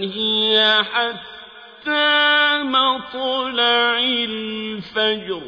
هي حتى مطلع الفجر.